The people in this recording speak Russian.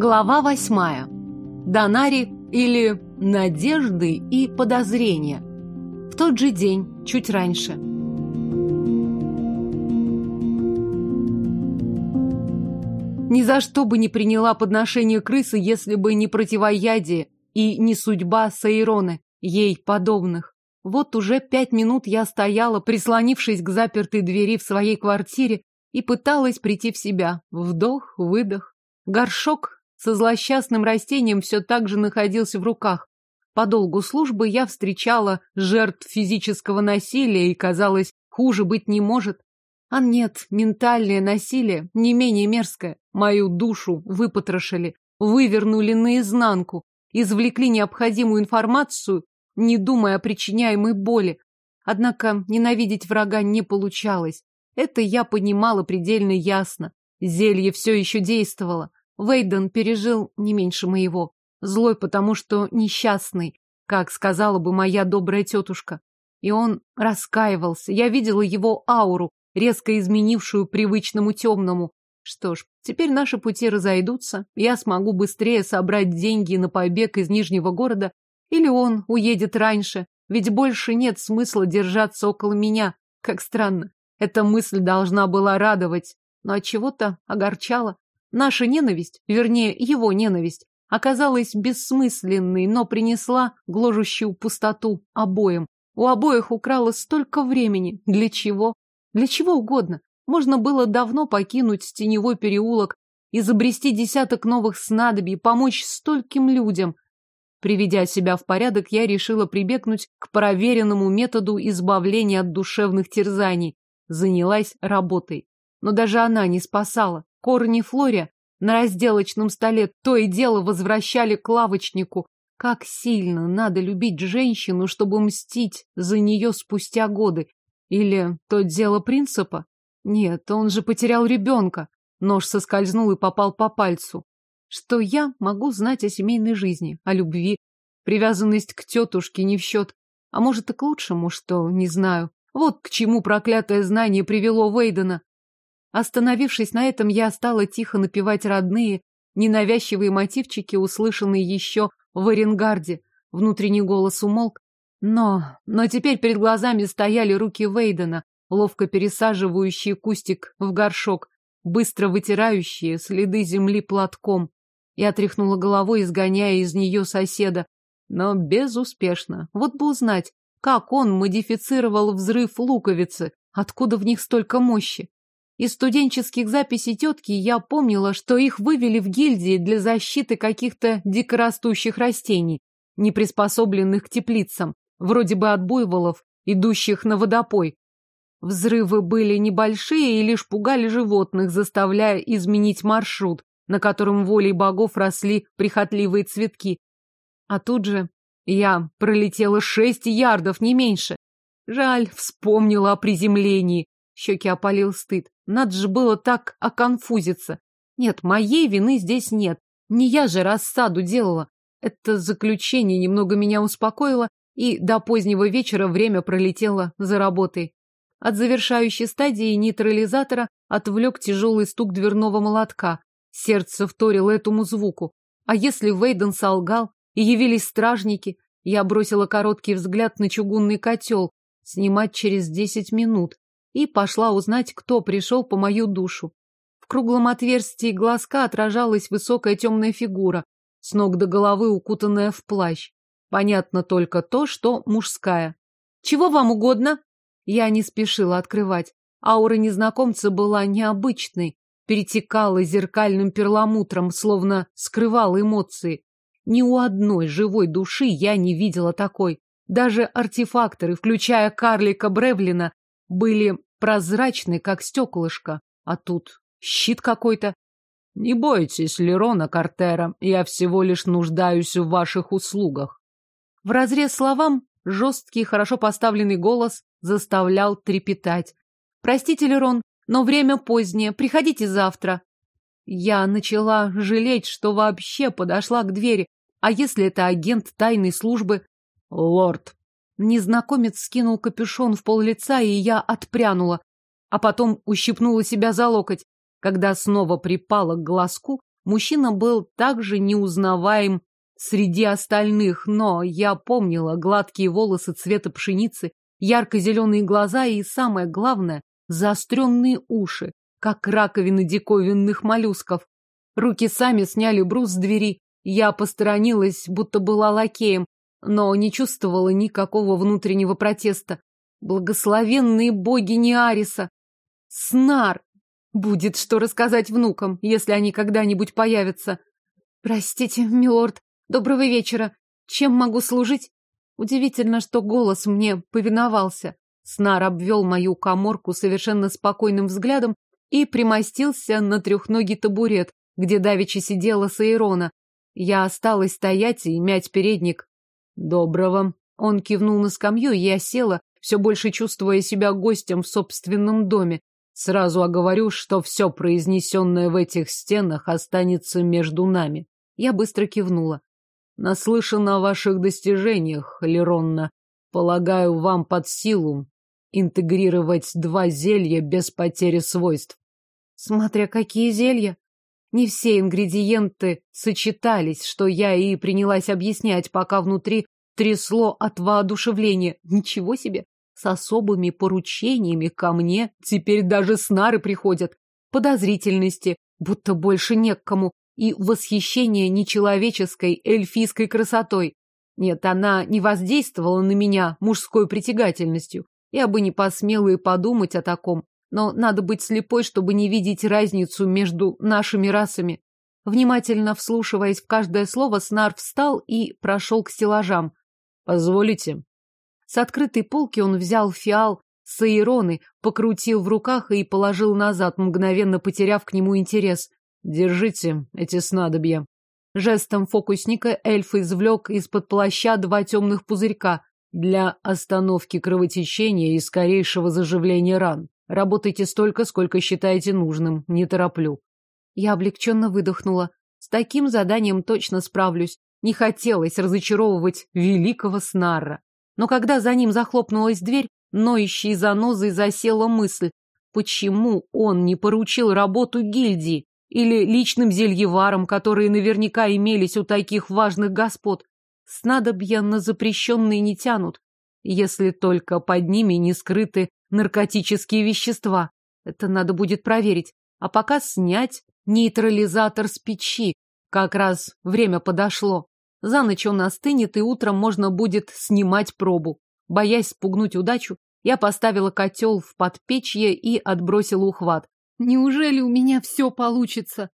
Глава восьмая. Донари или надежды и подозрения. В тот же день, чуть раньше. Ни за что бы не приняла подношение крысы, если бы не противоядие и не судьба Саироны, ей подобных. Вот уже пять минут я стояла, прислонившись к запертой двери в своей квартире, и пыталась прийти в себя. Вдох, выдох. Горшок со злосчастным растением все так же находился в руках. По долгу службы я встречала жертв физического насилия и, казалось, хуже быть не может. А нет, ментальное насилие не менее мерзкое. Мою душу выпотрошили, вывернули наизнанку, извлекли необходимую информацию, не думая о причиняемой боли. Однако ненавидеть врага не получалось. Это я понимала предельно ясно. Зелье все еще действовало. Вейден пережил не меньше моего. Злой, потому что несчастный, как сказала бы моя добрая тетушка. И он раскаивался. Я видела его ауру, резко изменившую привычному темному. Что ж, теперь наши пути разойдутся. Я смогу быстрее собрать деньги на побег из Нижнего города. Или он уедет раньше. Ведь больше нет смысла держаться около меня. Как странно. Эта мысль должна была радовать, но от чего-то огорчала. Наша ненависть, вернее, его ненависть, оказалась бессмысленной, но принесла гложущую пустоту обоим. У обоих украло столько времени. Для чего? Для чего угодно. Можно было давно покинуть теневой переулок, изобрести десяток новых снадобий, помочь стольким людям. Приведя себя в порядок, я решила прибегнуть к проверенному методу избавления от душевных терзаний. Занялась работой. Но даже она не спасала. Корни Флория на разделочном столе то и дело возвращали к лавочнику. Как сильно надо любить женщину, чтобы мстить за нее спустя годы. Или то дело принципа? Нет, он же потерял ребенка. Нож соскользнул и попал по пальцу. Что я могу знать о семейной жизни, о любви? Привязанность к тетушке не в счет. А может и к лучшему, что не знаю. Вот к чему проклятое знание привело Вейдена. Остановившись на этом, я стала тихо напевать родные, ненавязчивые мотивчики, услышанные еще в Оренгарде. Внутренний голос умолк. Но, но теперь перед глазами стояли руки Вейдена, ловко пересаживающие кустик в горшок, быстро вытирающие следы земли платком. Я тряхнула головой, изгоняя из нее соседа, но безуспешно. Вот бы узнать, как он модифицировал взрыв луковицы, откуда в них столько мощи. Из студенческих записей тетки я помнила, что их вывели в гильдии для защиты каких-то дикорастущих растений, не приспособленных к теплицам, вроде бы от буйволов, идущих на водопой. Взрывы были небольшие и лишь пугали животных, заставляя изменить маршрут, на котором волей богов росли прихотливые цветки. А тут же я пролетела шесть ярдов, не меньше. Жаль, вспомнила о приземлении. Щеки опалил стыд. Надо же было так оконфузиться. Нет, моей вины здесь нет. Не я же рассаду делала. Это заключение немного меня успокоило, и до позднего вечера время пролетело за работой. От завершающей стадии нейтрализатора отвлек тяжелый стук дверного молотка. Сердце вторило этому звуку. А если Вейден солгал, и явились стражники, я бросила короткий взгляд на чугунный котел, снимать через десять минут и пошла узнать, кто пришел по мою душу. В круглом отверстии глазка отражалась высокая темная фигура, с ног до головы укутанная в плащ. Понятно только то, что мужская. «Чего вам угодно?» Я не спешила открывать. Аура незнакомца была необычной, перетекала зеркальным перламутром, словно скрывала эмоции. Ни у одной живой души я не видела такой. Даже артефакторы, включая карлика Бревлина, были прозрачны, как стеклышко. А тут щит какой-то. Не бойтесь, Лерона Картера, я всего лишь нуждаюсь в ваших услугах. В разрез словам жесткий, хорошо поставленный голос заставлял трепетать. Простите, Лерон, но время позднее, приходите завтра. Я начала жалеть, что вообще подошла к двери. А если это агент тайной службы? Лорд, Незнакомец скинул капюшон в пол лица, и я отпрянула, а потом ущипнула себя за локоть. Когда снова припала к глазку, Мужчина был также неузнаваем среди остальных, но я помнила гладкие волосы цвета пшеницы, ярко-зеленые глаза и, самое главное, заостренные уши, как раковины диковинных моллюсков. Руки сами сняли брус с двери. Я посторонилась, будто была лакеем, но не чувствовала никакого внутреннего протеста. Благословенные боги Неариса! Снар! Будет что рассказать внукам, если они когда-нибудь появятся. Простите, милорд, доброго вечера. Чем могу служить? Удивительно, что голос мне повиновался. Снар обвел мою коморку совершенно спокойным взглядом и примостился на трехногий табурет, где давеча сидела Саирона. Я осталась стоять и мять передник. Доброго. Он кивнул на скамью, и я села, все больше чувствуя себя гостем в собственном доме. Сразу оговорю, что все произнесенное в этих стенах останется между нами. Я быстро кивнула. Наслышана о ваших достижениях, Леронна. Полагаю, вам под силу интегрировать два зелья без потери свойств. Смотря какие зелья. Не все ингредиенты сочетались, что я и принялась объяснять, пока внутри трясло от воодушевления. Ничего себе! С особыми поручениями ко мне теперь даже снары приходят. Подозрительности, будто больше не к кому, и восхищение нечеловеческой эльфийской красотой. Нет, она не воздействовала на меня мужской притягательностью. Я бы не посмела и подумать о таком, но надо быть слепой, чтобы не видеть разницу между нашими расами. Внимательно вслушиваясь в каждое слово, Снар встал и прошел к стеллажам. «Позволите?» С открытой полки он взял фиал с аэроны, покрутил в руках и положил назад, мгновенно потеряв к нему интерес. Держите эти снадобья. Жестом фокусника эльф извлек из-под плаща два темных пузырька для остановки кровотечения и скорейшего заживления ран. Работайте столько, сколько считаете нужным, не тороплю. Я облегченно выдохнула. С таким заданием точно справлюсь. Не хотелось разочаровывать великого Снарра. Но когда за ним захлопнулась дверь, ноющей занозой засела мысль, почему он не поручил работу гильдии? Или личным зельеваром, которые наверняка имелись у таких важных господ. Снадобья на запрещенные не тянут, если только под ними не скрыты наркотические вещества. Это надо будет проверить. А пока снять нейтрализатор с печи. Как раз время подошло. За ночь он остынет, и утром можно будет снимать пробу. Боясь спугнуть удачу, я поставила котел в подпечье и отбросила ухват. Неужели у меня все получится?